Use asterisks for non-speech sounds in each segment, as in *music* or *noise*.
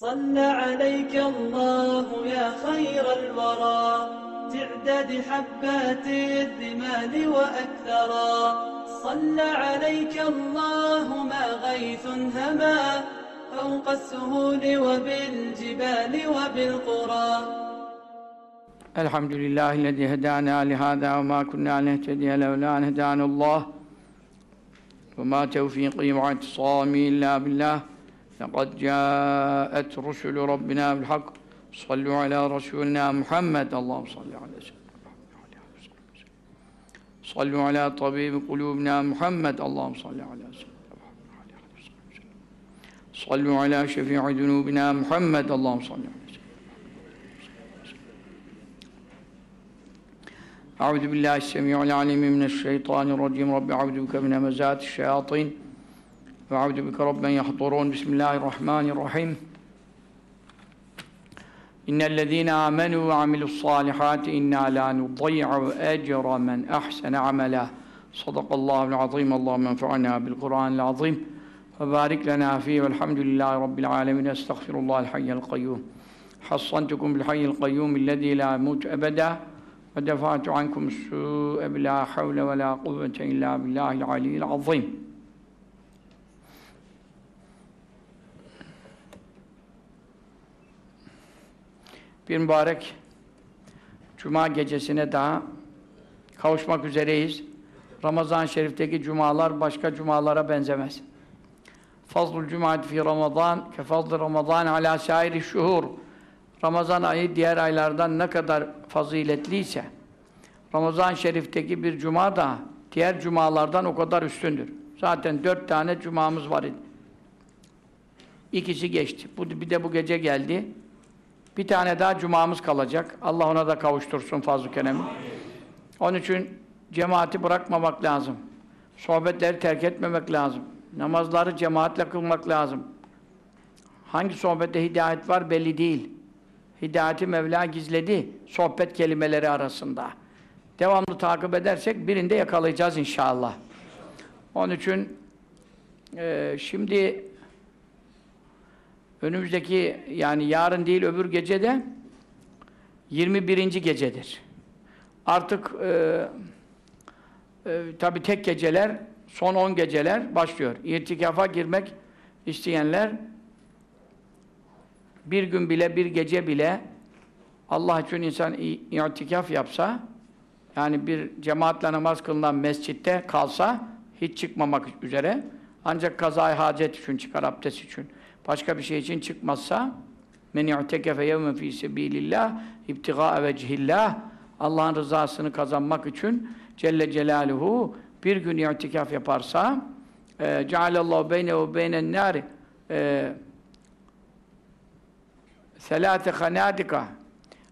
صلى عليك الله يا خير الورى. تعداد حبات الرمال وأكثرا. صلى عليك الله ما غيث هما. فوق السهول وبالجبال وبالقرى. الحمد لله الذي هدانا لهذا وما كنا لنهتدي لولا أن هدانا الله. وما توفيقي واعتصامي إلا بالله. لقد جاءت رسل ربنا بالحق صلوا على رسولنا محمد اللهم صل على سيدنا محمد صلوا على طبيب قلوبنا محمد اللهم صل على سيدنا محمد صلوا على شفيع ذنوبنا محمد اللهم صل على سيدنا أعوذ بالله السميع العليم من الشيطان الرجيم رب أعوذ بك من همزات الشياطين وأعوذ بك رب يحضرون. بسم الله الرحمن الرحيم. إن الذين آمنوا وعملوا الصالحات إنا لا نضيع أجر من أحسن عملا. صدق الله العظيم. اللهم انفعنا بالقرآن العظيم. وبارك لنا فيه. والحمد لله رب العالمين. أستغفر الله الحي القيوم. حصنتكم بالحي القيوم الذي لا يموت أبدا. ودفعت عنكم السوء بلا حول ولا قوة إلا بالله العلي العظيم. Bir mübarek Cuma gecesine daha kavuşmak üzereyiz. Ramazan-ı Şerif'teki cumalar başka cumalara benzemez. Fazlul Cuma'at fi Ramazan ke fazl Ramazan ala sairi şuhur. Ramazan ayı diğer aylardan ne kadar faziletliyse Ramazan-ı Şerif'teki bir cuma da diğer cumalardan o kadar üstündür. Zaten dört tane cumamız var. İkisi geçti. Bu, bir de bu gece geldi. Bir tane daha cumamız kalacak. Allah ona da kavuştursun fazl-ı keremi. Onun için cemaati bırakmamak lazım. Sohbetleri terk etmemek lazım. Namazları cemaatle kılmak lazım. Hangi sohbette hidayet var belli değil. Hidayeti Mevla gizledi sohbet kelimeleri arasında. Devamlı takip edersek birinde yakalayacağız inşallah. Onun için e, şimdi önümüzdeki yani yarın değil öbür gece de 21. gecedir. Artık e, e, tabi tek geceler son 10 geceler başlıyor. İrtikafa girmek isteyenler bir gün bile, bir gece bile Allah için insan i'tikaf yapsa, yani bir cemaatle namaz kılınan mescitte kalsa, hiç çıkmamak üzere, ancak kazay hacet için çıkar, abdest için, başka bir şey için çıkmazsa, men i'tekefe yevmen fî sebîlillah, ibtigâe vechillah, Allah'ın rızasını kazanmak için, Celle Celaluhu, bir gün i'tikaf yaparsa, cealallahu beyne ve beynen nâri, selâte hanâdika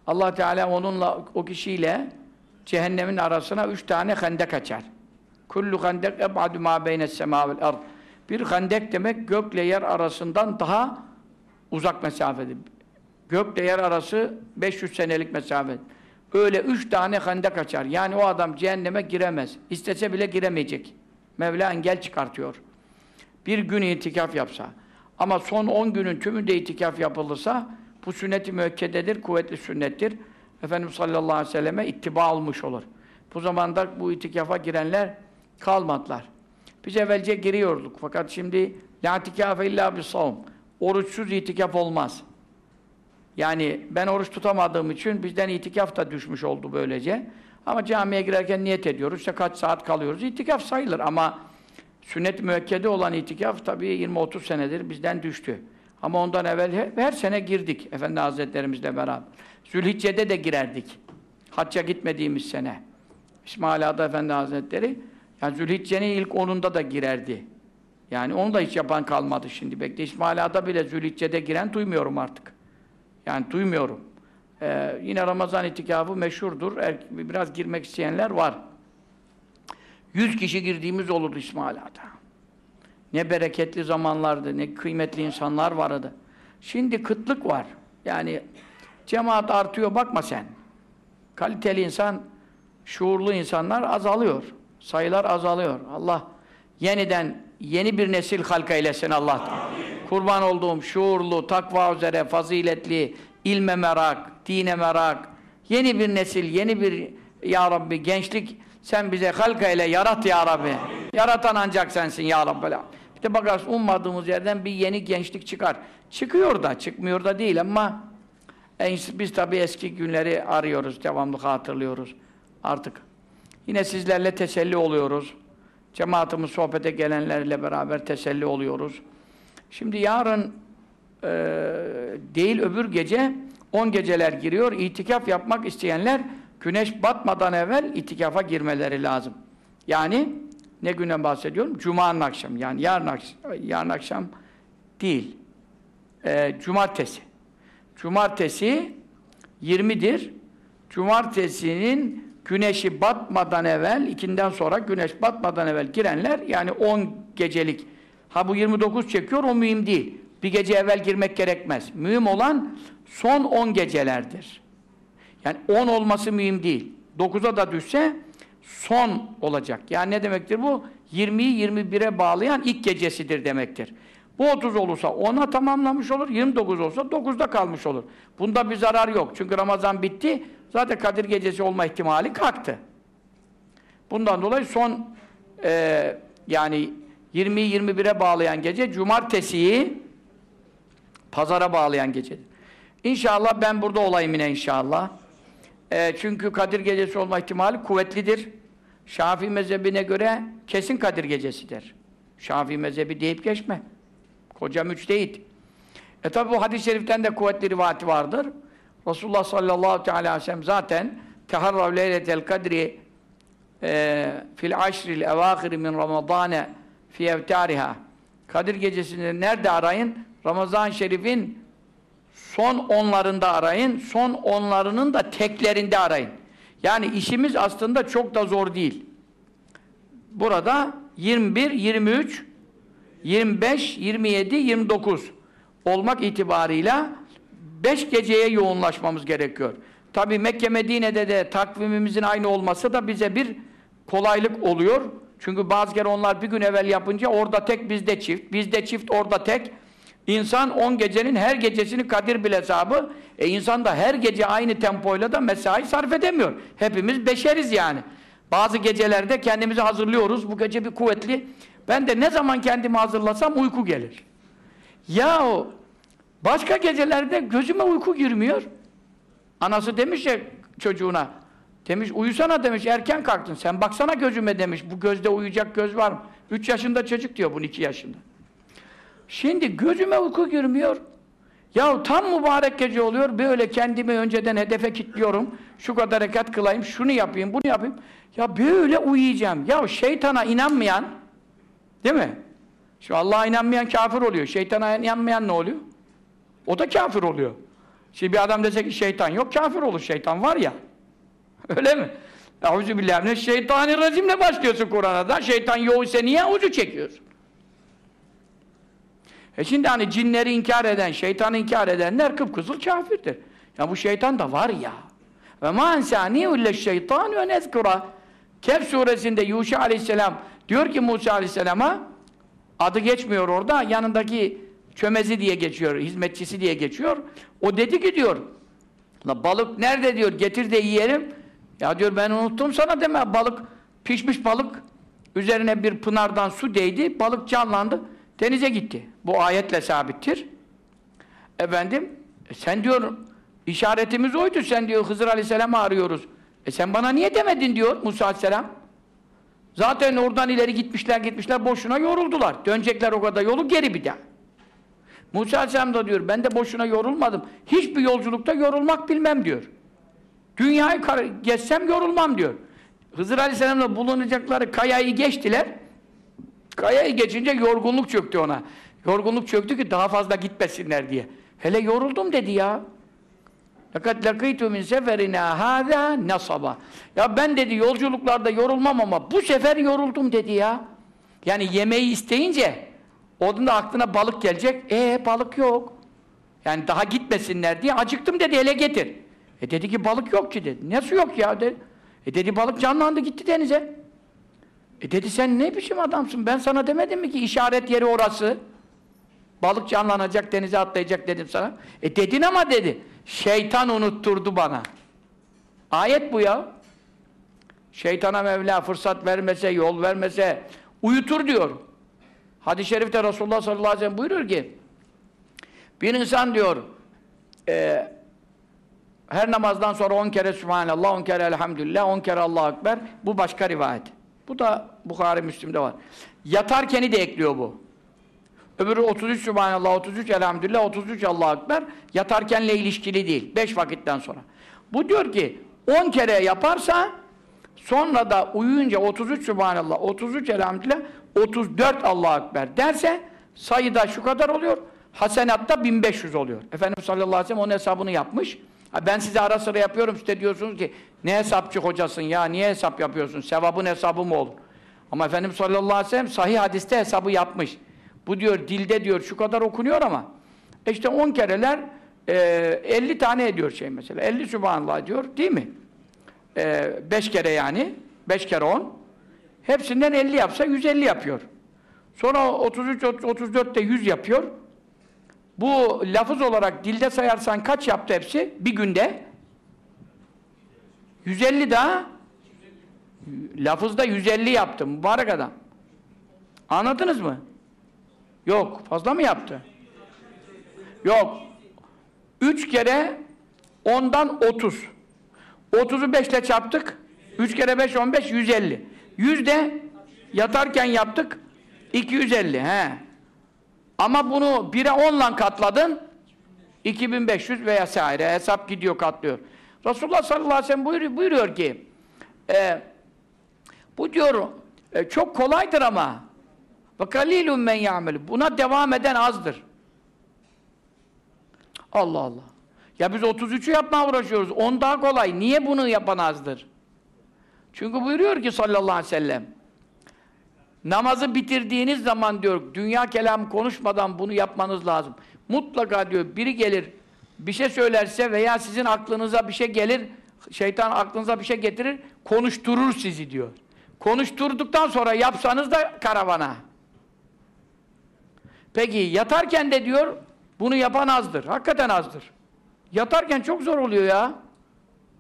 Allah Teala onunla, o kişiyle cehennemin arasına üç tane hendek açar. Kullu hendek eb'adu mâ beynes semâ vel ard. Bir hendek demek gökle yer arasından daha uzak mesafedir. Gökle yer arası 500 senelik mesafe. Öyle üç tane hendek açar. Yani o adam cehenneme giremez. İstese bile giremeyecek. Mevla engel çıkartıyor. Bir gün itikaf yapsa. Ama son 10 günün tümünde itikaf yapılırsa bu sünnet-i müekkededir, kuvvetli sünnettir. Efendimiz sallallahu aleyhi ve selleme ittiba olmuş olur. Bu zamanda bu itikafa girenler kalmadılar. Biz evvelce giriyorduk fakat şimdi la itikafe illa bis savm. Oruçsuz itikaf olmaz. Yani ben oruç tutamadığım için bizden itikaf da düşmüş oldu böylece. Ama camiye girerken niyet ediyoruz. İşte kaç saat kalıyoruz. İtikaf sayılır ama sünnet-i müekkede olan itikaf tabii 20-30 senedir bizden düştü. Ama ondan evvel her, sene girdik Efendi Hazretlerimizle beraber. Zülhicce'de de girerdik. Hacca gitmediğimiz sene. İsmail Ağa Efendi Hazretleri yani Zülhicce'nin ilk onunda da girerdi. Yani onu da hiç yapan kalmadı şimdi. Bekle İsmail Ağa'da bile Zülhicce'de giren duymuyorum artık. Yani duymuyorum. Ee, yine Ramazan itikafı meşhurdur. Er, biraz girmek isteyenler var. Yüz kişi girdiğimiz olurdu İsmail Ağa'da. Ne bereketli zamanlardı, ne kıymetli insanlar vardı. Şimdi kıtlık var. Yani cemaat artıyor, bakma sen. Kaliteli insan, şuurlu insanlar azalıyor. Sayılar azalıyor. Allah yeniden yeni bir nesil halka eylesin Allah. kurban olduğum şuurlu, takva üzere, faziletli, ilme merak, dine merak, yeni bir nesil, yeni bir Ya Rabbi gençlik sen bize halka ile yarat Ya Rabbi. Yaratan ancak sensin Ya Rabbi. İşte bakarsın ummadığımız yerden bir yeni gençlik çıkar. Çıkıyor da, çıkmıyor da değil ama e, biz tabii eski günleri arıyoruz, devamlı hatırlıyoruz artık. Yine sizlerle teselli oluyoruz. Cemaatimiz sohbete gelenlerle beraber teselli oluyoruz. Şimdi yarın e, değil öbür gece 10 geceler giriyor. İtikaf yapmak isteyenler güneş batmadan evvel itikafa girmeleri lazım. Yani ne günden bahsediyorum? Cuma'nın akşam. Yani yarın akşam, yarın akşam değil. E, cumartesi. Cumartesi 20'dir. Cumartesinin güneşi batmadan evvel, ikinden sonra güneş batmadan evvel girenler, yani 10 gecelik, ha bu 29 çekiyor, o mühim değil. Bir gece evvel girmek gerekmez. Mühim olan son 10 gecelerdir. Yani 10 olması mühim değil. 9'a da düşse son olacak. Yani ne demektir bu? 20'yi 21'e bağlayan ilk gecesidir demektir. Bu 30 olursa 10'a tamamlamış olur, 29 olsa 9'da kalmış olur. Bunda bir zarar yok. Çünkü Ramazan bitti, zaten Kadir Gecesi olma ihtimali kalktı. Bundan dolayı son e, yani 20'yi 21'e bağlayan gece, cumartesiyi pazara bağlayan gecedir. İnşallah ben burada olayım yine inşallah. E, çünkü Kadir Gecesi olma ihtimali kuvvetlidir. Şafii mezhebine göre kesin Kadir Gecesidir. Şafii mezhebi deyip geçme. Koca müçtehit. E tabi bu hadis-i şeriften de kuvvetli rivati vardır. Resulullah sallallahu aleyhi ve sellem zaten teharrav leyletel kadri e, fil aşril evâhiri min ramadâne fi evtâriha Kadir gecesini nerede arayın? Ramazan-ı Şerif'in son onlarında arayın, son onlarının da teklerinde arayın. Yani işimiz aslında çok da zor değil. Burada 21, 23, 25, 27, 29 olmak itibarıyla 5 geceye yoğunlaşmamız gerekiyor. Tabi Mekke Medine'de de takvimimizin aynı olması da bize bir kolaylık oluyor. Çünkü bazı kere onlar bir gün evvel yapınca orada tek bizde çift, bizde çift orada tek. İnsan 10 gecenin her gecesini kadir bile hesabı. E insan da her gece aynı tempoyla da mesai sarf edemiyor. Hepimiz beşeriz yani. Bazı gecelerde kendimizi hazırlıyoruz. Bu gece bir kuvvetli. Ben de ne zaman kendimi hazırlasam uyku gelir. Yahu başka gecelerde gözüme uyku girmiyor. Anası demiş ya çocuğuna. Demiş uyusana demiş erken kalktın. Sen baksana gözüme demiş. Bu gözde uyuyacak göz var mı? 3 yaşında çocuk diyor bunu 2 yaşında. Şimdi gözüme uyku girmiyor. Ya tam mübarek gece oluyor. Böyle kendimi önceden hedefe kilitliyorum. Şu kadar rekat kılayım, şunu yapayım, bunu yapayım. Ya böyle uyuyacağım. Ya şeytana inanmayan değil mi? Şu Allah'a inanmayan kafir oluyor. Şeytana inanmayan ne oluyor? O da kafir oluyor. Şimdi bir adam dese ki şeytan yok, kafir olur. Şeytan var ya. *laughs* Öyle mi? Euzubillahimineşşeytanirracimle başlıyorsun Kur'an'a da. Şeytan yok ise niye ucu çekiyorsun? E şimdi hani cinleri inkar eden, şeytanı inkar edenler kıpkızıl kafirdir. Ya bu şeytan da var ya. Ve ma ensani ulle şeytan ve nezkura. Kehf suresinde Yuşa aleyhisselam diyor ki Musa aleyhisselama adı geçmiyor orada yanındaki çömezi diye geçiyor, hizmetçisi diye geçiyor. O dedi ki diyor La balık nerede diyor getir de yiyelim. Ya diyor ben unuttum sana deme balık pişmiş balık üzerine bir pınardan su değdi balık canlandı denize gitti. Bu ayetle sabittir. Efendim e sen diyor işaretimiz oydu sen diyor Hızır Aleyhisselam'ı arıyoruz. E sen bana niye demedin diyor Musa Aleyhisselam. Zaten oradan ileri gitmişler gitmişler boşuna yoruldular. Dönecekler o kadar yolu geri bir daha. Musa Aleyhisselam da diyor ben de boşuna yorulmadım. Hiçbir yolculukta yorulmak bilmem diyor. Dünyayı geçsem yorulmam diyor. Hızır Aleyhisselam'la bulunacakları kayayı geçtiler. Kayayı geçince yorgunluk çöktü ona. Yorgunluk çöktü ki daha fazla gitmesinler diye. Hele yoruldum dedi ya. Fakat lakîtu min seferina hâzâ nasaba. Ya ben dedi yolculuklarda yorulmam ama bu sefer yoruldum dedi ya. Yani yemeği isteyince onun da aklına balık gelecek. E balık yok. Yani daha gitmesinler diye acıktım dedi hele getir. E dedi ki balık yok ki dedi. Nasıl yok ya dedi. E dedi balık canlandı gitti denize. E dedi sen ne biçim adamsın ben sana demedim mi ki işaret yeri orası. Balık canlanacak, denize atlayacak dedim sana. E dedin ama dedi. Şeytan unutturdu bana. Ayet bu ya. Şeytana Mevla fırsat vermese, yol vermese uyutur diyor. Hadis-i şerifte Resulullah sallallahu aleyhi ve sellem buyuruyor ki bir insan diyor e, her namazdan sonra on kere Sübhanallah, on kere Elhamdülillah, on kere Allahu Ekber. Bu başka rivayet. Bu da Bukhari Müslim'de var. Yatarkeni de ekliyor bu. Öbürü 33 Sübhanallah, 33 Elhamdülillah, 33 Allahu Ekber. Yatarkenle ilişkili değil. 5 vakitten sonra. Bu diyor ki 10 kere yaparsa sonra da uyuyunca 33 Sübhanallah, 33 Elhamdülillah, 34 Allahu Ekber derse sayıda şu kadar oluyor. Hasenatta 1500 oluyor. Efendimiz sallallahu aleyhi ve sellem onun hesabını yapmış. Ben size ara sıra yapıyorum işte diyorsunuz ki ne hesapçı hocasın ya niye hesap yapıyorsun? Sevabın hesabı mı olur? Ama Efendimiz sallallahu aleyhi ve sellem sahih hadiste hesabı yapmış. Bu diyor dilde diyor şu kadar okunuyor ama işte 10 kereler e, 50 tane ediyor şey mesela. 50 Subhanallah diyor değil mi? 5 e, kere yani. 5 kere 10. Hepsinden 50 yapsa 150 yapıyor. Sonra 33 34 de 100 yapıyor. Bu lafız olarak dilde sayarsan kaç yaptı hepsi? Bir günde. 150 daha. Lafızda 150 yaptı mübarek adam. Anladınız mı? Yok. Fazla mı yaptı? Yok. 3 kere 10'dan 30. 30'u 5 ile çarptık. 3 kere 5 15 150. 100 de yatarken yaptık 250. He. Ama bunu 1'e 10 ile katladın 2500 veya saire hesap gidiyor katlıyor. Resulullah sallallahu aleyhi ve sellem buyuruyor, buyuruyor ki e, bu diyor e, çok kolaydır ama kalilun men ya'mel. Buna devam eden azdır. Allah Allah. Ya biz 33'ü yapmaya uğraşıyoruz. 10 daha kolay. Niye bunu yapan azdır? Çünkü buyuruyor ki sallallahu aleyhi ve sellem Namazı bitirdiğiniz zaman diyor, dünya kelam konuşmadan bunu yapmanız lazım. Mutlaka diyor, biri gelir, bir şey söylerse veya sizin aklınıza bir şey gelir, şeytan aklınıza bir şey getirir, konuşturur sizi diyor. Konuşturduktan sonra yapsanız da karavana. Peki yatarken de diyor, bunu yapan azdır. Hakikaten azdır. Yatarken çok zor oluyor ya.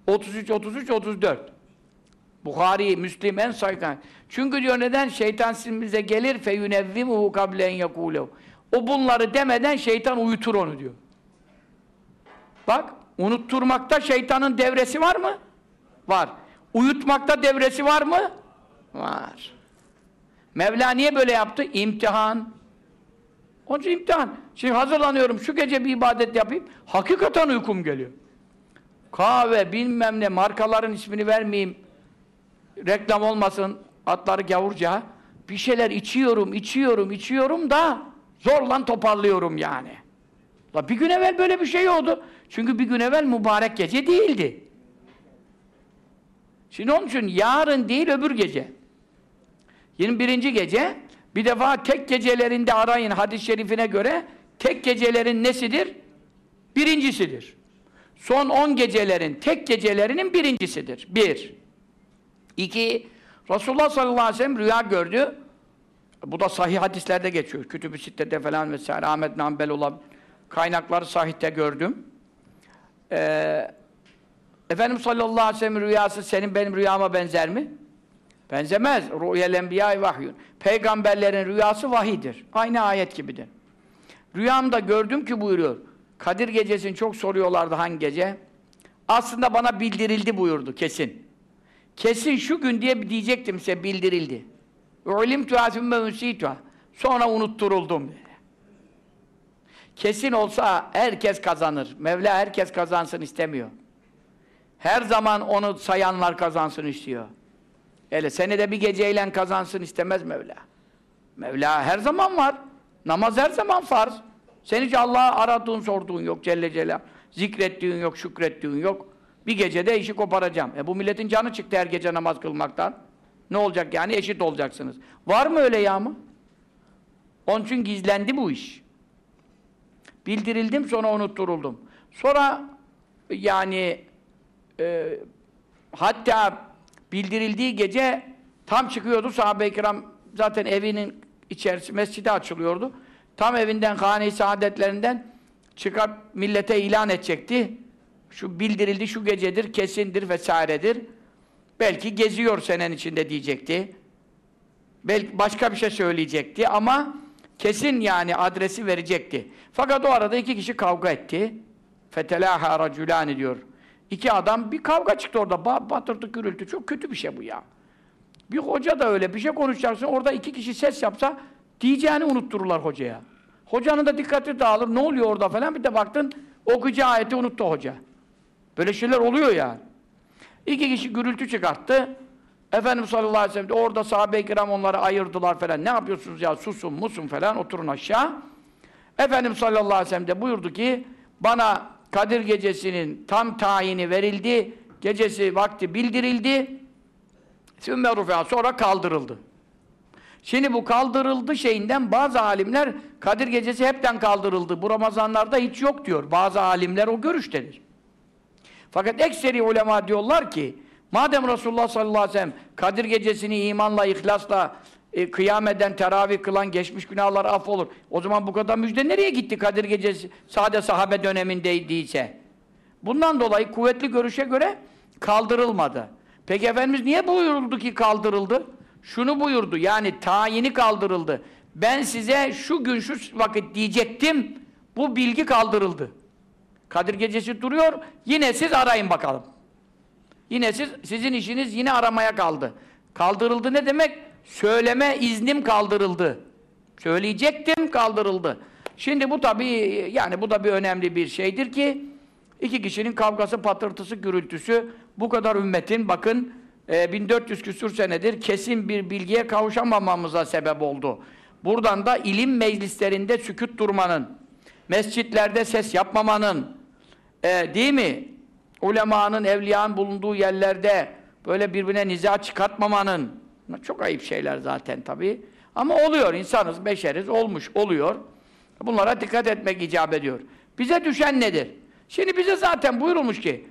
33, 33, 34. Bukhari, Müslim en saykan. Çünkü diyor neden? Şeytan bize gelir feyunevvimuhu kablen yekûlehu. O bunları demeden şeytan uyutur onu diyor. Bak, unutturmakta şeytanın devresi var mı? Var. Uyutmakta devresi var mı? Var. Mevla niye böyle yaptı? İmtihan. Onun için imtihan. Şimdi hazırlanıyorum, şu gece bir ibadet yapayım, hakikaten uykum geliyor. Kahve, bilmem ne, markaların ismini vermeyeyim, reklam olmasın, atları gavurca, bir şeyler içiyorum, içiyorum, içiyorum da zorla toparlıyorum yani. La bir gün evvel böyle bir şey oldu. Çünkü bir gün evvel mübarek gece değildi. Şimdi onun için yarın değil öbür gece. 21. gece bir defa tek gecelerinde arayın hadis-i şerifine göre tek gecelerin nesidir? Birincisidir. Son 10 gecelerin tek gecelerinin birincisidir. Bir. İki, Resulullah sallallahu aleyhi ve sellem rüya gördü. Bu da sahih hadislerde geçiyor. Kütüb-ü Sitte'de falan vesaire. Ahmet Nambel olan kaynakları sahihte gördüm. Ee, Efendimiz sallallahu aleyhi ve sellem rüyası senin benim rüyama benzer mi? Benzemez. Rüyel enbiya vahyun. Peygamberlerin rüyası vahidir. Aynı ayet gibidir. Rüyamda gördüm ki buyuruyor. Kadir gecesini çok soruyorlardı hangi gece? Aslında bana bildirildi buyurdu kesin. Kesin şu gün diye diyecektim size bildirildi. Ulimtu azümme unsituha. Sonra unutturuldum dedi. Kesin olsa herkes kazanır. Mevla herkes kazansın istemiyor. Her zaman onu sayanlar kazansın istiyor. Öyle senede bir geceyle kazansın istemez Mevla. Mevla her zaman var. Namaz her zaman farz. Sen hiç Allah'a aradığın sorduğun yok Celle Celal. Zikrettiğin yok, şükrettiğin yok. Bir gecede işi koparacağım. E bu milletin canı çıktı her gece namaz kılmaktan. Ne olacak yani? Eşit olacaksınız. Var mı öyle ya mı? Onun için gizlendi bu iş. Bildirildim sonra unutturuldum. Sonra yani e, hatta bildirildiği gece tam çıkıyordu sahabe-i kiram zaten evinin içerisi mescide açılıyordu. Tam evinden, hane-i saadetlerinden çıkıp millete ilan edecekti. Şu bildirildi, şu gecedir, kesindir vesairedir. Belki geziyor senenin içinde diyecekti. Belki başka bir şey söyleyecekti ama kesin yani adresi verecekti. Fakat o arada iki kişi kavga etti. Fetelaha raculani diyor. İki adam bir kavga çıktı orada. Ba batırdı gürültü. Çok kötü bir şey bu ya. Bir hoca da öyle bir şey konuşacaksın. Orada iki kişi ses yapsa diyeceğini unuttururlar hocaya. Hocanın da dikkati dağılır. Ne oluyor orada falan. Bir de baktın okuyacağı ayeti unuttu hoca. Böyle şeyler oluyor yani. İki kişi gürültü çıkarttı. Efendimiz sallallahu aleyhi ve sellem de orada sahabe-i kiram onları ayırdılar falan. Ne yapıyorsunuz ya susun musun falan oturun aşağı. Efendimiz sallallahu aleyhi ve sellem de buyurdu ki bana Kadir gecesinin tam tayini verildi. Gecesi vakti bildirildi. Sonra kaldırıldı. Şimdi bu kaldırıldı şeyinden bazı alimler Kadir gecesi hepten kaldırıldı. Bu Ramazanlarda hiç yok diyor. Bazı alimler o görüştedir. Fakat ekseri ulema diyorlar ki madem Resulullah sallallahu aleyhi ve sellem Kadir gecesini imanla, ihlasla e, kıyam teravih kılan, geçmiş günahlar affolur. O zaman bu kadar müjde nereye gitti Kadir gecesi sade sahabe dönemindeydiyse? Bundan dolayı kuvvetli görüşe göre kaldırılmadı. Peki Efendimiz niye buyurdu ki kaldırıldı? Şunu buyurdu yani tayini kaldırıldı. Ben size şu gün şu vakit diyecektim, bu bilgi kaldırıldı. Kadir gecesi duruyor, yine siz arayın bakalım. Yine siz, sizin işiniz yine aramaya kaldı. Kaldırıldı ne demek? Söyleme iznim kaldırıldı. Söyleyecektim, kaldırıldı. Şimdi bu tabii, yani bu da bir önemli bir şeydir ki, iki kişinin kavgası, patırtısı, gürültüsü, bu kadar ümmetin, bakın, e, 1400 küsür senedir kesin bir bilgiye kavuşamamamıza sebep oldu. Buradan da ilim meclislerinde sükut durmanın, mescitlerde ses yapmamanın, e, değil mi? Ulemanın, evliyanın bulunduğu yerlerde böyle birbirine niza çıkartmamanın, çok ayıp şeyler zaten tabii. Ama oluyor, insanız, beşeriz, olmuş, oluyor. Bunlara dikkat etmek icap ediyor. Bize düşen nedir? Şimdi bize zaten buyurulmuş ki,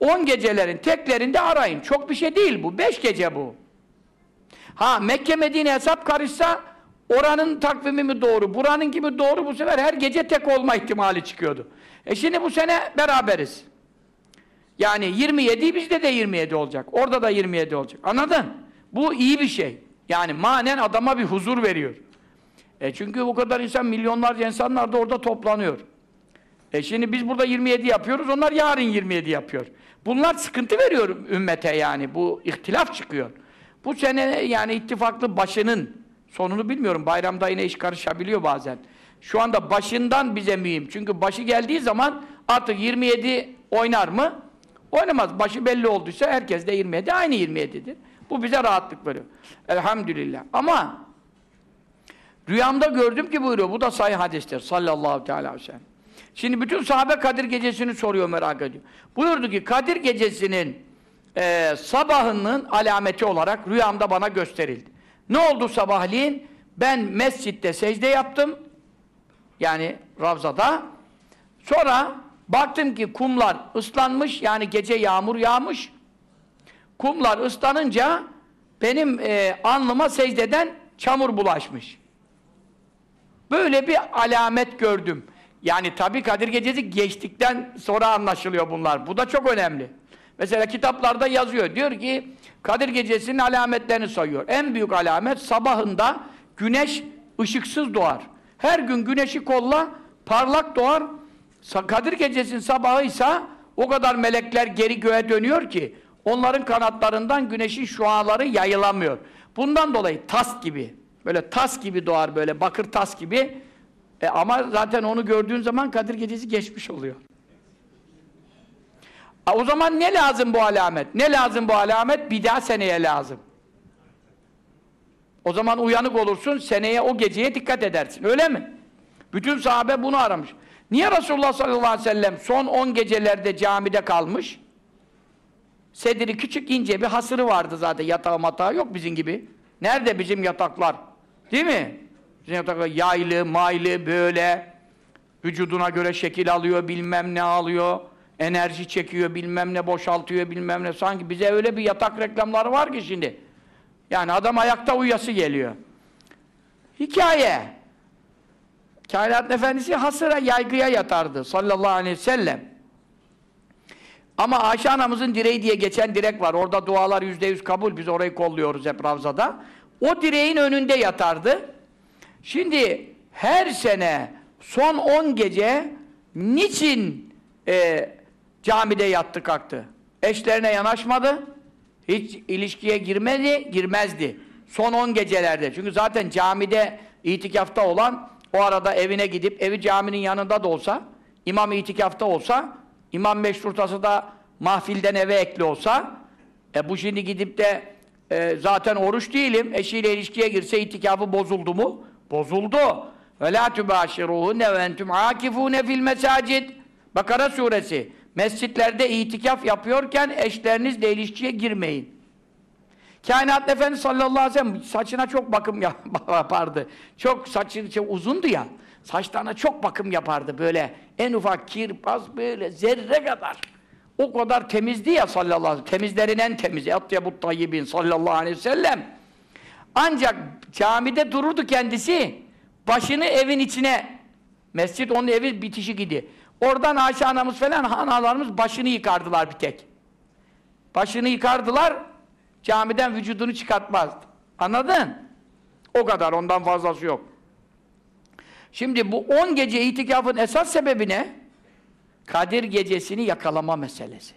10 gecelerin teklerinde arayın. Çok bir şey değil bu, 5 gece bu. Ha, Mekke Medine hesap karışsa, oranın takvimi mi doğru, buranın gibi doğru bu sefer her gece tek olma ihtimali çıkıyordu. E şimdi bu sene beraberiz. Yani 27 bizde de 27 olacak. Orada da 27 olacak. Anladın? Bu iyi bir şey. Yani manen adama bir huzur veriyor. E çünkü bu kadar insan, milyonlarca insanlar da orada toplanıyor. E şimdi biz burada 27 yapıyoruz, onlar yarın 27 yapıyor. Bunlar sıkıntı veriyor ümmete yani. Bu ihtilaf çıkıyor. Bu sene yani ittifaklı başının sonunu bilmiyorum. Bayramda yine iş karışabiliyor bazen. Şu anda başından bize mühim. Çünkü başı geldiği zaman artık 27 oynar mı? Oynamaz. Başı belli olduysa herkes de 27 aynı 27'dir. Bu bize rahatlık veriyor. Elhamdülillah. Ama rüyamda gördüm ki buyuruyor. Bu da sahih hadistir. Sallallahu teala aleyhi ve sellem. Şimdi bütün sahabe Kadir gecesini soruyor, merak ediyor. Buyurdu ki Kadir gecesinin e, sabahının alameti olarak rüyamda bana gösterildi. Ne oldu sabahleyin? Ben mescitte secde yaptım. Yani Ravza'da. Sonra baktım ki kumlar ıslanmış, yani gece yağmur yağmış. Kumlar ıslanınca benim e, alnıma secdeden çamur bulaşmış. Böyle bir alamet gördüm. Yani tabi Kadir Gecesi geçtikten sonra anlaşılıyor bunlar. Bu da çok önemli. Mesela kitaplarda yazıyor. Diyor ki Kadir Gecesi'nin alametlerini sayıyor. En büyük alamet sabahında güneş ışıksız doğar. Her gün güneşi kolla parlak doğar. Kadir Gecesi'nin sabahıysa o kadar melekler geri göğe dönüyor ki onların kanatlarından güneşin şuaları yayılamıyor. Bundan dolayı tas gibi, böyle tas gibi doğar böyle bakır tas gibi. E ama zaten onu gördüğün zaman Kadir Gecesi geçmiş oluyor. O zaman ne lazım bu alamet? Ne lazım bu alamet? Bir daha seneye lazım. O zaman uyanık olursun, seneye o geceye dikkat edersin. Öyle mi? Bütün sahabe bunu aramış. Niye Resulullah sallallahu aleyhi ve sellem son 10 gecelerde camide kalmış? Sedri küçük ince bir hasırı vardı zaten. Yatağı matağı yok bizim gibi. Nerede bizim yataklar? Değil mi? Bizim yataklar yaylı, maylı, böyle. Vücuduna göre şekil alıyor, bilmem ne alıyor. Enerji çekiyor, bilmem ne boşaltıyor, bilmem ne. Sanki bize öyle bir yatak reklamları var ki şimdi. Yani adam ayakta uyuyası geliyor. Hikaye. Kainat Efendisi hasıra yaygıya yatardı sallallahu aleyhi ve sellem. Ama Ayşe anamızın direği diye geçen direk var. Orada dualar yüzde yüz kabul. Biz orayı kolluyoruz hep Ravza'da. O direğin önünde yatardı. Şimdi her sene son 10 gece niçin e, camide yattı kalktı? Eşlerine yanaşmadı. Hiç ilişkiye girmedi, girmezdi. Son 10 gecelerde. Çünkü zaten camide itikafta olan o arada evine gidip evi caminin yanında da olsa imam itikafta olsa imam meşrutası da mahfilden eve ekli olsa e bu şimdi gidip de e, zaten oruç değilim eşiyle ilişkiye girse itikafı bozuldu mu? Bozuldu. Tubâşirûhunne ve entüm âkifûne fil mesâcid. Bakara suresi. Mescitlerde itikaf yapıyorken eşlerinizle ilişkiye girmeyin. Kainat Efendisi sallallahu aleyhi ve sellem saçına çok bakım *laughs* yapardı. Çok saçı çok uzundu ya. Saçlarına çok bakım yapardı böyle. En ufak kirpaz böyle zerre kadar. O kadar temizdi ya sallallahu aleyhi ve sellem. Temizlerin en temizi. Atyabut tayyibin sallallahu aleyhi ve sellem. Ancak camide dururdu kendisi. Başını evin içine. Mescit onun evi bitişi gidi. Oradan Ayşe anamız falan analarımız başını yıkardılar bir tek. Başını yıkardılar. Camiden vücudunu çıkartmazdı. Anladın? O kadar. Ondan fazlası yok. Şimdi bu 10 gece itikafın esas sebebi ne? Kadir gecesini yakalama meselesi.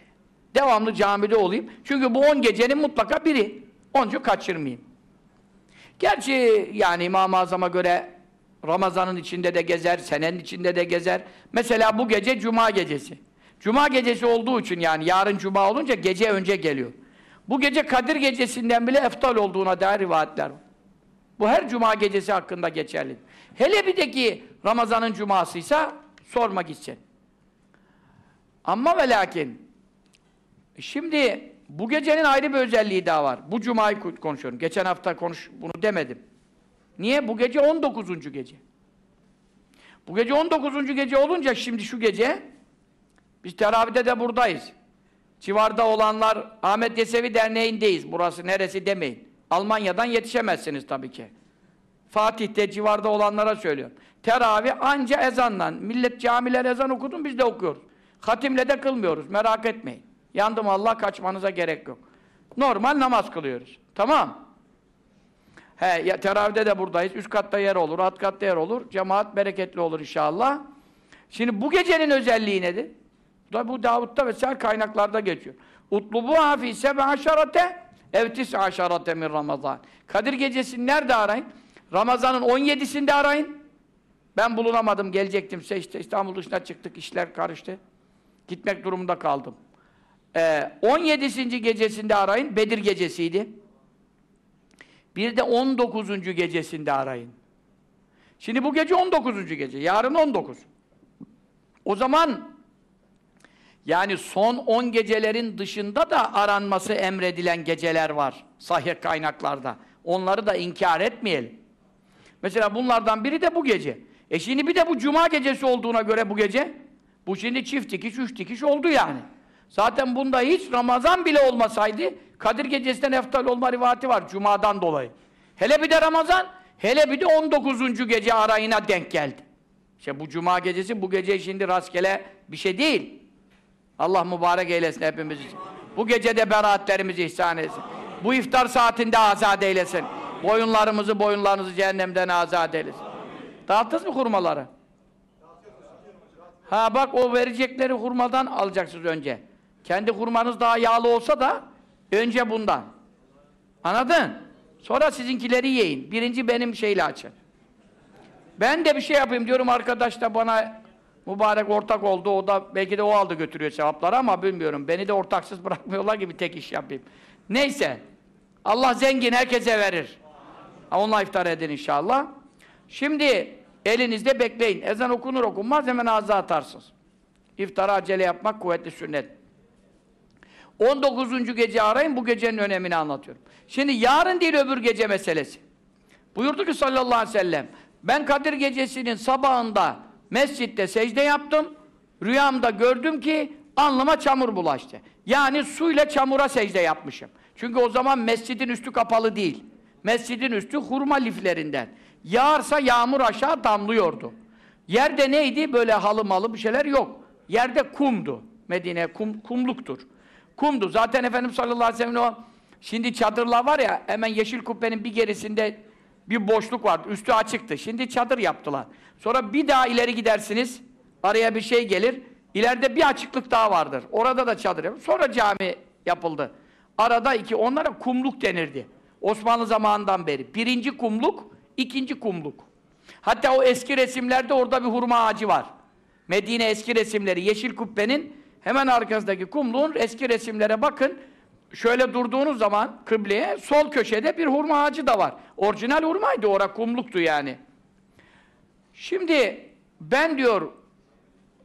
Devamlı camide olayım. Çünkü bu 10 gecenin mutlaka biri. Oncu kaçırmayayım. Gerçi yani İmam-ı Azam'a göre Ramazan'ın içinde de gezer, senenin içinde de gezer. Mesela bu gece Cuma gecesi. Cuma gecesi olduğu için yani yarın Cuma olunca gece önce geliyor. Bu gece Kadir gecesinden bile eftal olduğuna dair rivayetler var. Bu her Cuma gecesi hakkında geçerli. Hele bir de ki Ramazan'ın Cumasıysa sorma gitsin. Ama ve lakin şimdi bu gecenin ayrı bir özelliği daha var. Bu Cuma'yı konuşuyorum. Geçen hafta konuş bunu demedim. Niye? Bu gece 19. gece. Bu gece 19. gece olunca şimdi şu gece biz teravide de buradayız. Civarda olanlar Ahmet Yesevi Derneği'ndeyiz. Burası neresi demeyin. Almanya'dan yetişemezsiniz tabii ki. Fatih'te civarda olanlara söylüyorum. Teravih anca ezanla. Millet camiler ezan okudun biz de okuyoruz. Hatimle de kılmıyoruz. Merak etmeyin. Yandım Allah kaçmanıza gerek yok. Normal namaz kılıyoruz. Tamam. He, ya, teravide de buradayız. Üst katta yer olur, alt katta yer olur. Cemaat bereketli olur inşallah. Şimdi bu gecenin özelliği nedir? Da bu Davud'da vesaire kaynaklarda geçiyor. Utlubu hafi sebe aşarate evtis aşarate min Ramazan. Kadir gecesini nerede arayın? Ramazan'ın 17'sinde arayın. Ben bulunamadım, gelecektim. İşte İstanbul dışına çıktık, işler karıştı. Gitmek durumunda kaldım. Ee, 17. gecesinde arayın, Bedir gecesiydi. Bir de 19. gecesinde arayın. Şimdi bu gece 19. gece, yarın 19. O zaman yani son 10 gecelerin dışında da aranması emredilen geceler var sahih kaynaklarda. Onları da inkar etmeyelim. Mesela bunlardan biri de bu gece. E şimdi bir de bu cuma gecesi olduğuna göre bu gece bu şimdi çift dikiş, üç dikiş oldu yani. Zaten bunda hiç Ramazan bile olmasaydı Kadir gecesinden eftal olma rivati var Cuma'dan dolayı. Hele bir de Ramazan, hele bir de 19. gece arayına denk geldi. İşte bu Cuma gecesi bu gece şimdi rastgele bir şey değil. Allah mübarek eylesin hepimiz için. Bu gece de beraatlerimizi ihsan etsin. Bu iftar saatinde azat eylesin. Boyunlarımızı, boyunlarınızı cehennemden azat eylesin. Dağıttınız mı hurmaları? Ha bak o verecekleri hurmadan alacaksınız önce. Kendi hurmanız daha yağlı olsa da önce bundan. Anladın? Sonra sizinkileri yiyin. Birinci benim şeyle açın. Ben de bir şey yapayım diyorum arkadaş da bana mübarek ortak oldu. O da belki de o aldı götürüyor sevapları ama bilmiyorum. Beni de ortaksız *laughs* bırakmıyorlar gibi tek iş yapayım. Neyse. Allah zengin herkese verir. Onunla iftar edin inşallah. Şimdi elinizde bekleyin. Ezan okunur okunmaz hemen ağza atarsınız. İftara acele yapmak kuvvetli sünnet. 19. gece arayın bu gecenin önemini anlatıyorum. Şimdi yarın değil öbür gece meselesi. Buyurdu ki sallallahu aleyhi ve sellem ben Kadir gecesinin sabahında mescitte secde yaptım. Rüyamda gördüm ki alnıma çamur bulaştı. Yani suyla çamura secde yapmışım. Çünkü o zaman mescidin üstü kapalı değil. Mescidin üstü hurma liflerinden. Yağarsa yağmur aşağı damlıyordu. Yerde neydi? Böyle halı malı bir şeyler yok. Yerde kumdu. Medine kum, kumluktur. Kumdu. Zaten Efendimiz sallallahu aleyhi ve sellem o şimdi çadırlar var ya hemen yeşil kubbenin bir gerisinde bir boşluk vardı. Üstü açıktı. Şimdi çadır yaptılar. Sonra bir daha ileri gidersiniz. Araya bir şey gelir. İleride bir açıklık daha vardır. Orada da çadır yapılır. Sonra cami yapıldı. Arada iki, onlara kumluk denirdi. Osmanlı zamanından beri. Birinci kumluk, ikinci kumluk. Hatta o eski resimlerde orada bir hurma ağacı var. Medine eski resimleri, Yeşil Kubbe'nin hemen arkasındaki kumluğun eski resimlere bakın. Şöyle durduğunuz zaman kıbleye sol köşede bir hurma ağacı da var. Orijinal hurmaydı, ora kumluktu yani. Şimdi ben diyor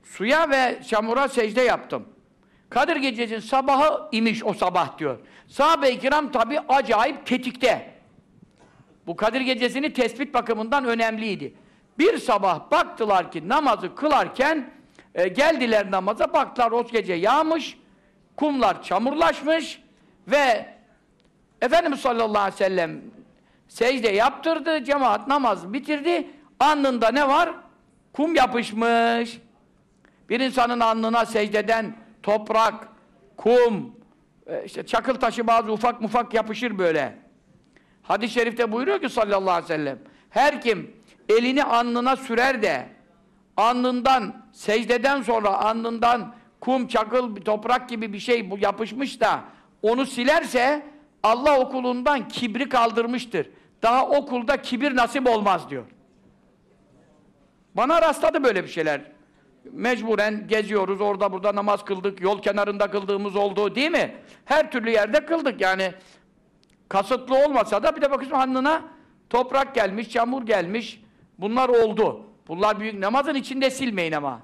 suya ve çamura secde yaptım. Kadir gecesinin sabahı imiş o sabah diyor. Sahabe-i kiram tabi acayip tetikte. Bu Kadir gecesini tespit bakımından önemliydi. Bir sabah baktılar ki namazı kılarken e, geldiler namaza baktılar o gece yağmış, kumlar çamurlaşmış ve Efendimiz sallallahu aleyhi ve sellem secde yaptırdı, cemaat namazı bitirdi. Alnında ne var? Kum yapışmış. Bir insanın alnına secdeden toprak, kum, e, işte çakıl taşı bazı ufak mufak yapışır böyle. Hadis-i şerifte buyuruyor ki sallallahu aleyhi ve sellem her kim elini alnına sürer de alnından, secdeden sonra alnından kum, çakıl, toprak gibi bir şey yapışmış da onu silerse Allah okulundan kibri kaldırmıştır. Daha okulda kibir nasip olmaz diyor. Bana rastladı böyle bir şeyler. Mecburen geziyoruz, orada burada namaz kıldık, yol kenarında kıldığımız oldu değil mi? Her türlü yerde kıldık yani. Kasıtlı olmasa da bir de bakıyorsun alnına toprak gelmiş, çamur gelmiş. Bunlar oldu. Bunlar büyük. Namazın içinde silmeyin ama.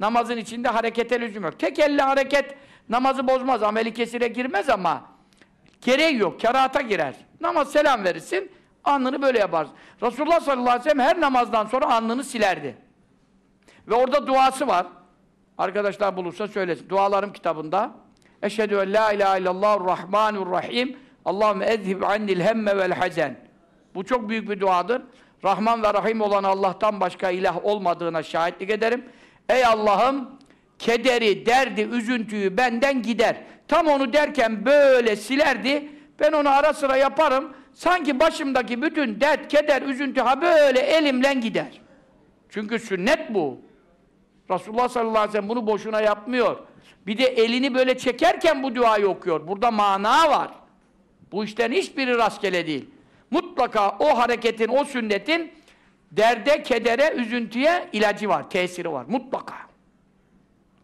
Namazın içinde harekete lüzum yok. Tek elle hareket namazı bozmaz, ameli kesire girmez ama gereği yok, kerahata girer. Namaz selam verirsin, alnını böyle yaparsın. Resulullah sallallahu aleyhi ve sellem her namazdan sonra alnını silerdi. Ve orada duası var. Arkadaşlar bulursa söylesin. Dualarım kitabında. Eşhedü en la ilahe illallah rahmanur rahim. Allahümme ezhib annil hemme vel hazen. Bu çok büyük bir duadır. Rahman ve Rahim olan Allah'tan başka ilah olmadığına şahitlik ederim. Ey Allah'ım kederi, derdi, üzüntüyü benden gider. Tam onu derken böyle silerdi. Ben onu ara sıra yaparım. Sanki başımdaki bütün dert, keder, üzüntü ha böyle elimle gider. Çünkü sünnet bu. Resulullah sallallahu aleyhi ve sellem bunu boşuna yapmıyor. Bir de elini böyle çekerken bu duayı okuyor. Burada mana var. Bu işlerin hiçbiri rastgele değil. Mutlaka o hareketin, o sünnetin derde, kedere, üzüntüye ilacı var, tesiri var. Mutlaka.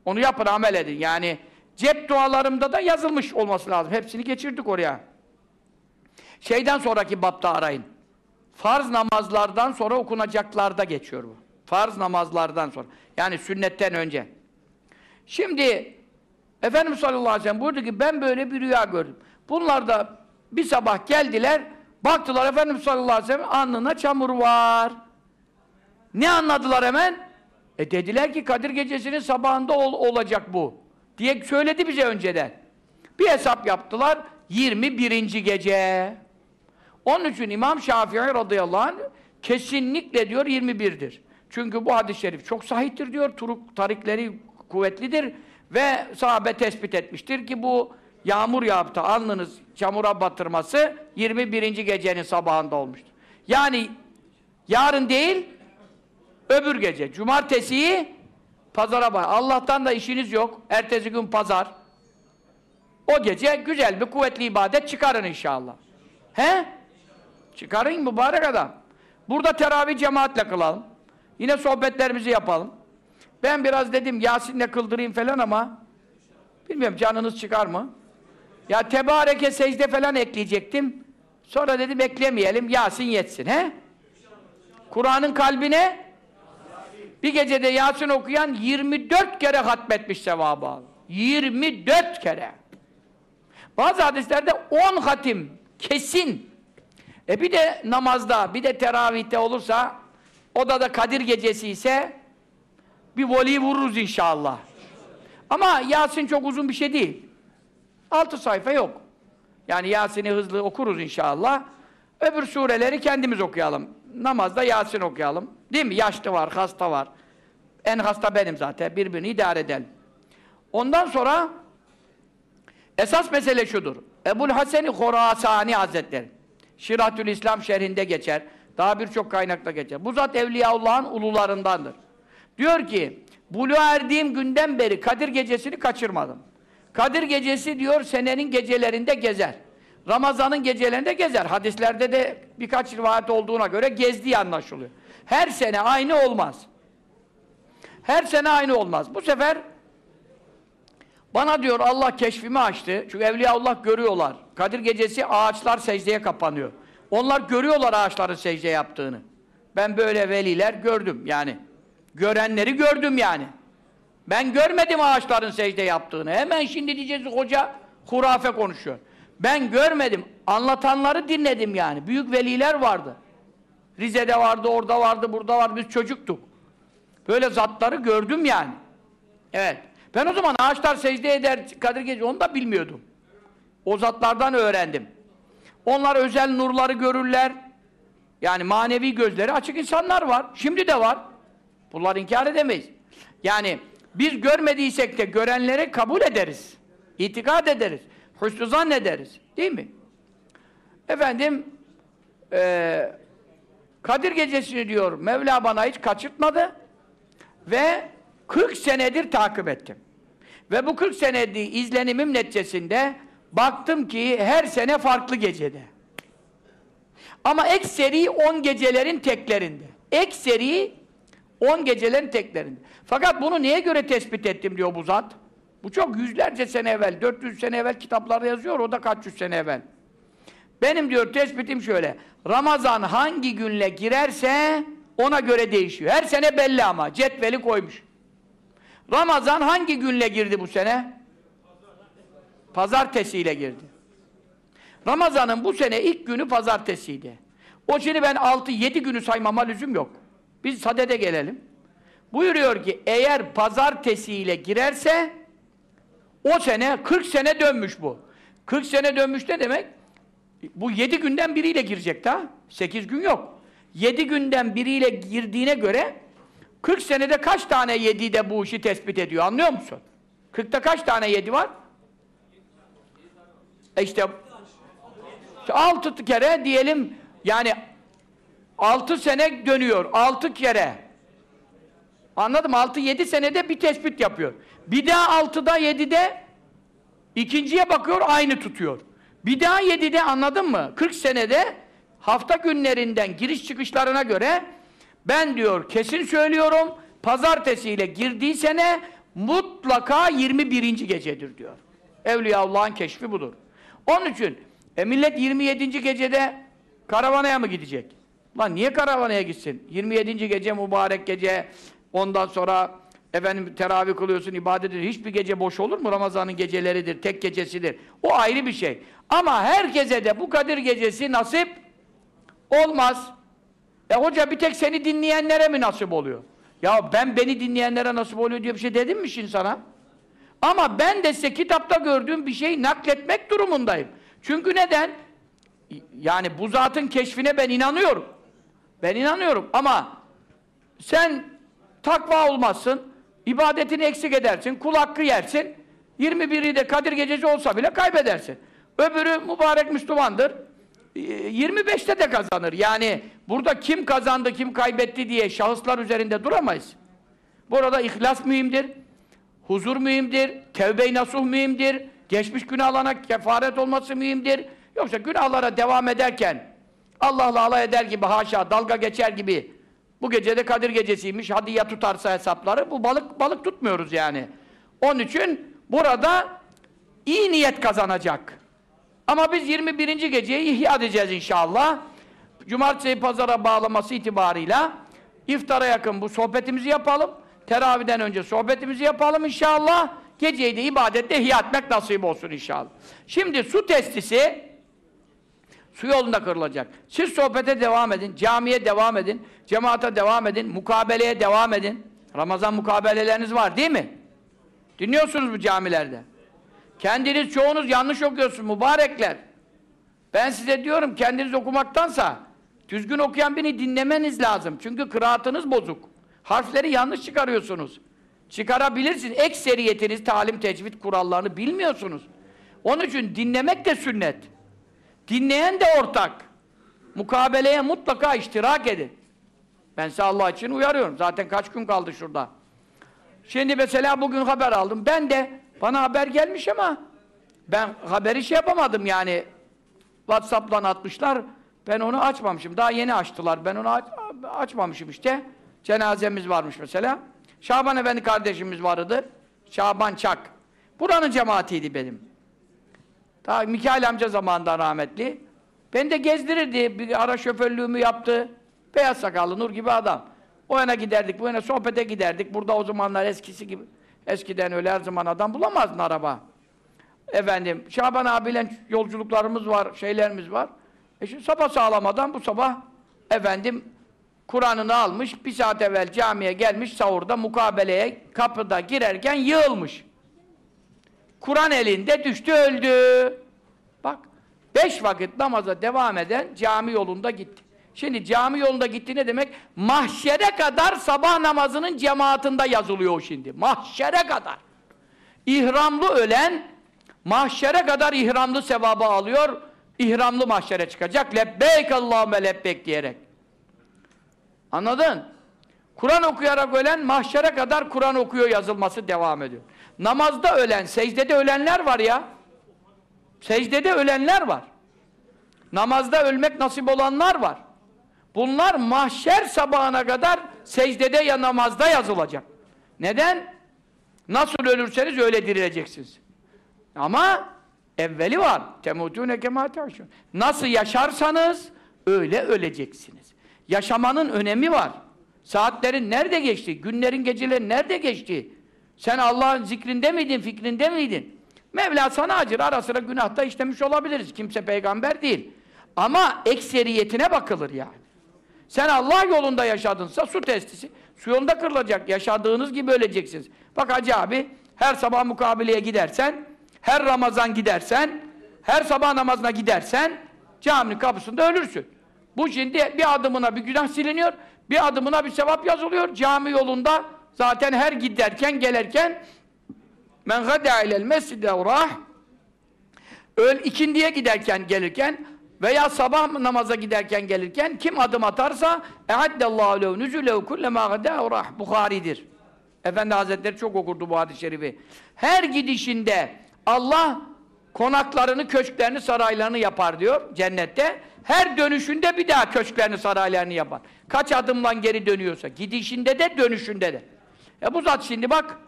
Onu yapın, amel edin. Yani cep dualarımda da yazılmış olması lazım. Hepsini geçirdik oraya. Şeyden sonraki bapta arayın. Farz namazlardan sonra okunacaklarda geçiyor bu. Farz namazlardan sonra. Yani sünnetten önce. Şimdi Efendimiz sallallahu aleyhi ve sellem buyurdu ki ben böyle bir rüya gördüm. Bunlar da bir sabah geldiler, baktılar Efendimiz sallallahu aleyhi ve sellem alnına çamur var. Ne anladılar hemen? E dediler ki Kadir gecesinin sabahında ol olacak bu. Diye söyledi bize önceden. Bir hesap yaptılar. 21. gece. Onun için İmam Şafii radıyallahu anh kesinlikle diyor 21'dir. Çünkü bu hadis-i şerif çok sahihtir diyor. Turuk tarikleri kuvvetlidir ve sahabe tespit etmiştir ki bu yağmur yağıp da alnınız çamura batırması 21. gecenin sabahında olmuştur. Yani yarın değil öbür gece. Cumartesiyi pazara bak. Allah'tan da işiniz yok. Ertesi gün pazar. O gece güzel bir kuvvetli ibadet çıkarın inşallah. He? Çıkarın mübarek adam. Burada teravih cemaatle kılalım. Yine sohbetlerimizi yapalım. Ben biraz dedim Yasin'le kıldırayım falan ama bilmiyorum canınız çıkar mı? Ya tebareke secde falan ekleyecektim. Sonra dedim eklemeyelim Yasin yetsin he? Kur'an'ın kalbine bir gecede Yasin okuyan 24 kere hatmetmiş sevabı alır. 24 kere. Bazı hadislerde 10 hatim kesin. E bir de namazda, bir de teravihte olursa o da da Kadir gecesi ise bir voli vururuz inşallah. Ama Yasin çok uzun bir şey değil. Altı sayfa yok. Yani Yasin'i hızlı okuruz inşallah. Öbür sureleri kendimiz okuyalım. Namazda Yasin okuyalım. Değil mi? Yaşlı var, hasta var. En hasta benim zaten. Birbirini idare edelim. Ondan sonra esas mesele şudur. Ebul Hasen-i Horasani Hazretleri. Şiratül İslam şerhinde geçer. Daha birçok kaynakta geçer. Bu zat Evliyaullah'ın ulularındandır. Diyor ki, buluğa erdiğim günden beri Kadir gecesini kaçırmadım. Kadir gecesi diyor senenin gecelerinde gezer. Ramazan'ın gecelerinde gezer. Hadislerde de birkaç rivayet olduğuna göre gezdiği anlaşılıyor. Her sene aynı olmaz. Her sene aynı olmaz. Bu sefer bana diyor Allah keşfimi açtı. Çünkü Evliyaullah görüyorlar. Kadir gecesi ağaçlar secdeye kapanıyor. Onlar görüyorlar ağaçların secde yaptığını. Ben böyle veliler gördüm yani. Görenleri gördüm yani. Ben görmedim ağaçların secde yaptığını. Hemen şimdi diyeceğiz hoca hurafe konuşuyor. Ben görmedim. Anlatanları dinledim yani. Büyük veliler vardı. Rize'de vardı, orada vardı, burada vardı. Biz çocuktuk. Böyle zatları gördüm yani. Evet. Ben o zaman ağaçlar secde eder Kadir Gece onu da bilmiyordum. O zatlardan öğrendim. Onlar özel nurları görürler. Yani manevi gözleri açık insanlar var. Şimdi de var. Bunları inkar edemeyiz. Yani biz görmediysek de görenleri kabul ederiz. İtikad ederiz. Hüsnü zannederiz. Değil mi? Efendim ee, Kadir gecesini diyor Mevla bana hiç kaçırtmadı ve 40 senedir takip ettim. Ve bu 40 senedir izlenimim neticesinde baktım ki her sene farklı gecede. Ama ekseri 10 gecelerin teklerinde. Ekseri 10 gecelerin teklerinde. Fakat bunu neye göre tespit ettim diyor bu zat? Bu çok yüzlerce sene evvel, 400 sene evvel kitaplarda yazıyor, o da kaç yüz sene evvel. Benim diyor tespitim şöyle, Ramazan hangi günle girerse ona göre değişiyor. Her sene belli ama, cetveli koymuş. Ramazan hangi günle girdi bu sene? Pazartesiyle girdi. Ramazan'ın bu sene ilk günü pazartesiydi. O şimdi ben 6-7 günü saymama lüzum yok. Biz sadede gelelim. Buyuruyor ki eğer pazartesiyle girerse o sene 40 sene dönmüş bu. 40 sene dönmüş ne demek? Bu 7 günden biriyle girecek daha. 8 gün yok. 7 günden biriyle girdiğine göre 40 senede kaç tane yedi de bu işi tespit ediyor anlıyor musun? 40'ta kaç tane yedi var? E işte 6 kere diyelim yani 6 sene dönüyor. 6 kere. Anladım. 6-7 senede bir tespit yapıyor. Bir daha 6'da 7'de ikinciye bakıyor aynı tutuyor. Bir daha 7'de anladın mı? 40 senede hafta günlerinden giriş çıkışlarına göre ben diyor kesin söylüyorum pazartesiyle girdiği sene mutlaka 21. gecedir diyor. Evliyaullah'ın keşfi budur. Onun için e millet 27. gecede karavanaya mı gidecek? Lan niye karavanaya gitsin? 27. gece mübarek gece ondan sonra efendim teravih kılıyorsun, ibadet ediyorsun. Hiçbir gece boş olur mu? Ramazan'ın geceleridir, tek gecesidir. O ayrı bir şey. Ama herkese de bu Kadir gecesi nasip olmaz. E hoca bir tek seni dinleyenlere mi nasip oluyor? Ya ben beni dinleyenlere nasip oluyor diye bir şey dedim mi şimdi sana? Ama ben de size kitapta gördüğüm bir şeyi nakletmek durumundayım. Çünkü neden? Yani bu zatın keşfine ben inanıyorum. Ben inanıyorum ama sen takva olmazsın, ibadetini eksik edersin, kul hakkı yersin, 21'i de Kadir gecesi olsa bile kaybedersin. Öbürü mübarek Müslümandır, 25'te de kazanır. Yani burada kim kazandı, kim kaybetti diye şahıslar üzerinde duramayız. Burada ihlas mühimdir, huzur mühimdir, tevbe-i nasuh mühimdir, geçmiş günahlarına kefaret olması mühimdir. Yoksa günahlara devam ederken Allah'la alay eder gibi haşa dalga geçer gibi bu gecede Kadir gecesiymiş hadi ya tutarsa hesapları bu balık balık tutmuyoruz yani. Onun için burada iyi niyet kazanacak. Ama biz 21. geceyi ihya edeceğiz inşallah. Cumartesi pazara bağlaması itibarıyla iftara yakın bu sohbetimizi yapalım. Teraviden önce sohbetimizi yapalım inşallah. Geceyi de ibadette ihya etmek nasip olsun inşallah. Şimdi su testisi su yolunda kırılacak. Siz sohbete devam edin, camiye devam edin, cemaate devam edin, mukabeleye devam edin. Ramazan mukabeleleriniz var değil mi? Dinliyorsunuz bu camilerde. Kendiniz çoğunuz yanlış okuyorsunuz mübarekler. Ben size diyorum kendiniz okumaktansa Düzgün okuyan birini dinlemeniz lazım. Çünkü kıraatınız bozuk. Harfleri yanlış çıkarıyorsunuz. Çıkarabilirsiniz. Ekseriyetiniz talim tecvid kurallarını bilmiyorsunuz. Onun için dinlemek de sünnet. Dinleyen de ortak. Mukabeleye mutlaka iştirak edin. Ben size Allah için uyarıyorum. Zaten kaç gün kaldı şurada. Şimdi mesela bugün haber aldım. Ben de bana haber gelmiş ama ben haberi şey yapamadım yani. Whatsapp'tan atmışlar. Ben onu açmamışım. Daha yeni açtılar. Ben onu aç açmamışım işte. Cenazemiz varmış mesela. Şaban Efendi kardeşimiz vardı. Şaban Çak. Buranın cemaatiydi benim. Daha Mikail amca zamanında rahmetli. Ben de gezdirirdi. Bir ara şoförlüğümü yaptı. Beyaz sakallı, nur gibi adam. O yana giderdik, bu yana sohbete giderdik. Burada o zamanlar eskisi gibi. Eskiden öyle her zaman adam bulamazdın araba. Efendim, Şaban abiyle yolculuklarımız var, şeylerimiz var. E şimdi sabah sağlam adam bu sabah efendim Kur'an'ını almış, bir saat evvel camiye gelmiş, sahurda mukabeleye kapıda girerken yığılmış. Kur'an elinde düştü, öldü. Bak, beş vakit namaza devam eden cami yolunda gitti. Şimdi cami yolunda gitti ne demek? Mahşere kadar sabah namazının cemaatinde yazılıyor şimdi. Mahşere kadar. İhramlı ölen mahşere kadar ihramlı sevabı alıyor. İhramlı mahşere çıkacak. Lebbeyk Allahümme lebbeyk diyerek. Anladın? Kur'an okuyarak ölen mahşere kadar Kur'an okuyor yazılması devam ediyor. Namazda ölen, secdede ölenler var ya. Secdede ölenler var. Namazda ölmek nasip olanlar var. Bunlar mahşer sabahına kadar secdede ya namazda yazılacak. Neden? Nasıl ölürseniz öyle dirileceksiniz. Ama evveli var. Temutune kema Nasıl yaşarsanız öyle öleceksiniz. Yaşamanın önemi var. Saatlerin nerede geçti? Günlerin gecelerin nerede geçti? Sen Allah'ın zikrinde miydin, fikrinde miydin? Mevla sana acır. Ara sıra günahta işlemiş olabiliriz. Kimse peygamber değil. Ama ekseriyetine bakılır yani. Sen Allah yolunda yaşadınsa su testisi. Su yolunda kırılacak. Yaşadığınız gibi öleceksiniz. Bak Hacı abi, her sabah mukabeleye gidersen, her Ramazan gidersen, her sabah namazına gidersen, caminin kapısında ölürsün. Bu şimdi bir adımına bir günah siliniyor, bir adımına bir sevap yazılıyor. Cami yolunda zaten her giderken, gelirken men gâdâ ilel mescide urâh öl ikindiye giderken, gelirken veya sabah namaza giderken gelirken kim adım atarsa ehaddallahu lehu nüzülehu kullema gadâ urâh Bukhari'dir. Efendi Hazretleri çok okurdu bu hadis-i şerifi. Her gidişinde Allah konaklarını, köşklerini, saraylarını yapar diyor cennette. Her dönüşünde bir daha köşklerini, saraylarını yapar. Kaç adımdan geri dönüyorsa. Gidişinde de, dönüşünde de. E bu zat şimdi bak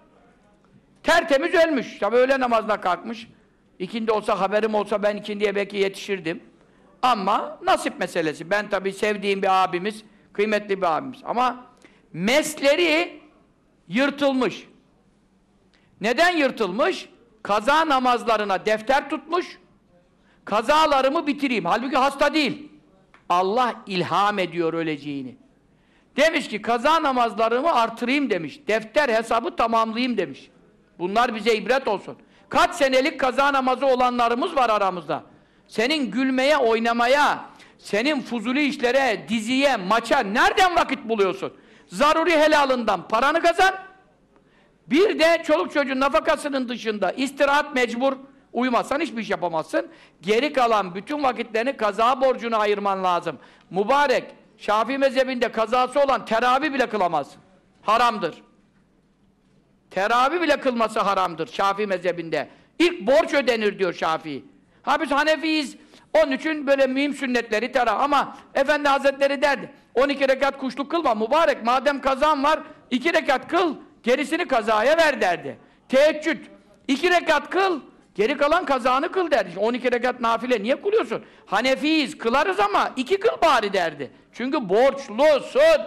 tertemiz ölmüş. Tabi öğle namazına kalkmış. İkindi olsa haberim olsa ben ikindiye belki yetişirdim. Ama nasip meselesi. Ben tabi sevdiğim bir abimiz, kıymetli bir abimiz. Ama mesleri yırtılmış. Neden yırtılmış? Kaza namazlarına defter tutmuş. Kazalarımı bitireyim. Halbuki hasta değil. Allah ilham ediyor öleceğini. Demiş ki kaza namazlarımı artırayım demiş. Defter hesabı tamamlayayım demiş. Bunlar bize ibret olsun. Kaç senelik kaza namazı olanlarımız var aramızda. Senin gülmeye, oynamaya, senin fuzuli işlere, diziye, maça nereden vakit buluyorsun? Zaruri helalından paranı kazan. Bir de çoluk çocuğun nafakasının dışında istirahat mecbur uyumazsan hiçbir iş yapamazsın. Geri kalan bütün vakitlerini kaza borcuna ayırman lazım. Mübarek, Şafii mezhebinde kazası olan teravih bile kılamaz. Haramdır. Teravih bile kılması haramdır Şafii mezhebinde. İlk borç ödenir diyor Şafii. Ha biz Hanefiyiz. Onun için böyle mühim sünnetleri teravih. Ama Efendi Hazretleri derdi. 12 rekat kuşluk kılma mübarek. Madem kazan var 2 rekat kıl. Gerisini kazaya ver derdi. Teheccüd. 2 rekat kıl. Geri kalan kazanı kıl derdi. 12 rekat nafile niye kılıyorsun? Hanefiyiz, kılarız ama iki kıl bari derdi. Çünkü borçlusun.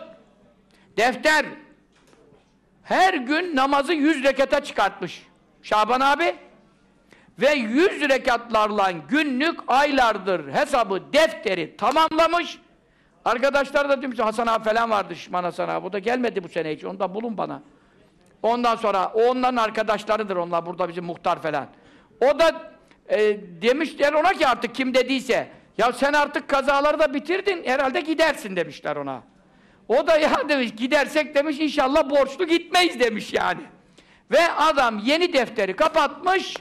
Defter. Her gün namazı 100 rekata çıkartmış. Şaban abi. Ve 100 rekatlarla günlük aylardır hesabı, defteri tamamlamış. Arkadaşlar da demiş Hasan abi falan vardı Şişman Hasan abi. O da gelmedi bu sene hiç. Onu da bulun bana. Ondan sonra onların arkadaşlarıdır onlar burada bizim muhtar falan. O da e, demişler ona ki artık kim dediyse Ya sen artık kazaları da bitirdin, herhalde gidersin demişler ona. O da ya demiş, gidersek demiş inşallah borçlu gitmeyiz demiş yani. Ve adam yeni defteri kapatmış,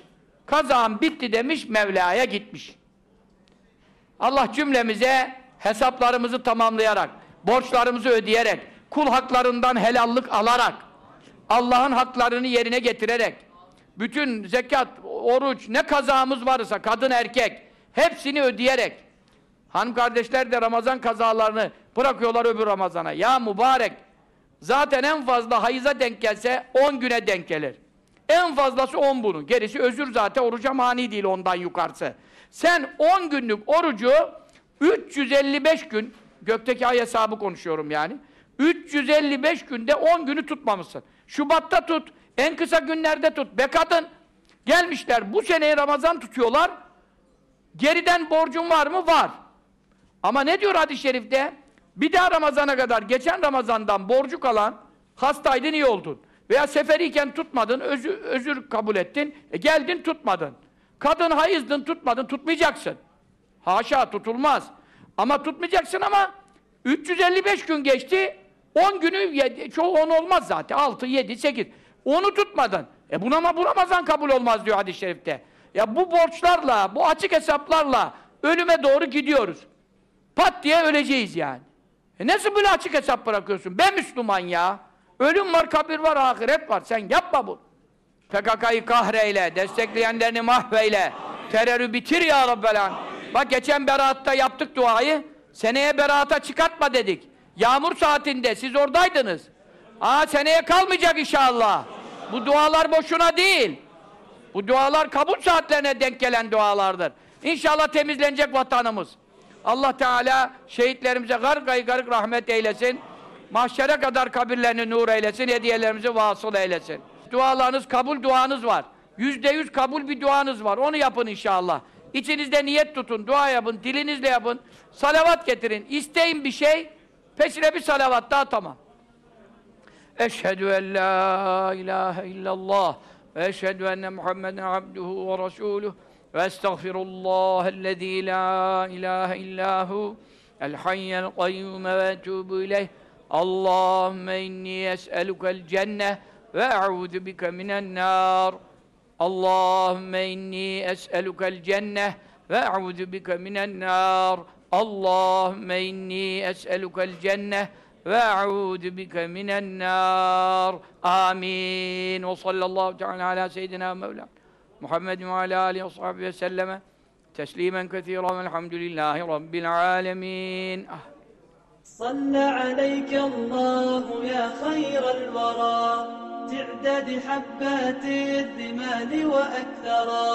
kazağım bitti demiş, Mevla'ya gitmiş. Allah cümlemize hesaplarımızı tamamlayarak, borçlarımızı ödeyerek, kul haklarından helallik alarak, Allah'ın haklarını yerine getirerek, bütün zekat, oruç, ne kazamız varsa kadın erkek, hepsini ödeyerek, hanım kardeşler de Ramazan kazalarını bırakıyorlar öbür Ramazan'a. Ya mübarek, zaten en fazla hayıza denk gelse 10 güne denk gelir. En fazlası 10 bunun. Gerisi özür zaten oruca mani değil ondan yukarısı. Sen 10 günlük orucu 355 gün, gökteki ay hesabı konuşuyorum yani. 355 günde 10 günü tutmamışsın. Şubat'ta tut, en kısa günlerde tut. Be kadın, gelmişler bu seneyi Ramazan tutuyorlar. Geriden borcun var mı? Var. Ama ne diyor hadis-i şerifte? Bir daha Ramazan'a kadar, geçen Ramazan'dan borcu kalan, hastaydın iyi oldun. Veya seferiyken tutmadın, özür, özür kabul ettin, e geldin tutmadın. Kadın hayızdın, tutmadın, tutmayacaksın. Haşa tutulmaz. Ama tutmayacaksın ama 355 gün geçti, 10 günü, çoğu 10 olmaz zaten, 6, 7, 8. Onu tutmadın. E buna ama bu Ramazan kabul olmaz diyor hadis-i şerifte. Ya bu borçlarla, bu açık hesaplarla ölüme doğru gidiyoruz. Pat diye öleceğiz yani. E nasıl böyle açık hesap bırakıyorsun? Ben Müslüman ya. Ölüm var, kabir var, ahiret var. Sen yapma bu. PKK'yı kahreyle, destekleyenlerini mahveyle. Terörü bitir ya Rabbel. Bak geçen beraatta yaptık duayı. Seneye beraata çıkartma dedik. Yağmur saatinde siz oradaydınız. Aa seneye kalmayacak inşallah. Bu dualar boşuna değil. Bu dualar kabul saatlerine denk gelen dualardır. İnşallah temizlenecek vatanımız. Allah Teala şehitlerimize garip garip rahmet eylesin. Mahşere kadar kabirlerini nur eylesin, hediyelerimizi vasıl eylesin. Dualarınız, kabul duanız var. Yüzde yüz kabul bir duanız var. Onu yapın inşallah. İçinizde niyet tutun, dua yapın, dilinizle yapın. Salavat getirin. İsteyin bir şey, peşine bir salavat daha tamam. Eşhedü en la ilahe illallah ve eşhedü enne Muhammeden abduhu ve resuluh ve estağfirullahellezî la ilahe illahu el hayyel kayyume ve etûbü ileyh Allahümme inni es'elukel cenneh ve e'udhu bike minen nar Allahümme inni es'elukel cenneh ve e'udhu bike minen nar Allahümme وأعوذ بك من النار. آمين. وصلى الله تعالى على سيدنا مولانا محمد وعلى آله وصحبه وسلم. تسليما كثيرا والحمد لله رب العالمين. صلى عليك الله يا خير الورى. تعداد حبات الرمال وأكثرا.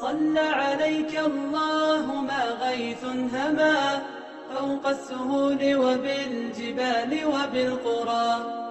صلى عليك الله ما غيث هما. فوق السهول وبالجبال وبالقرى.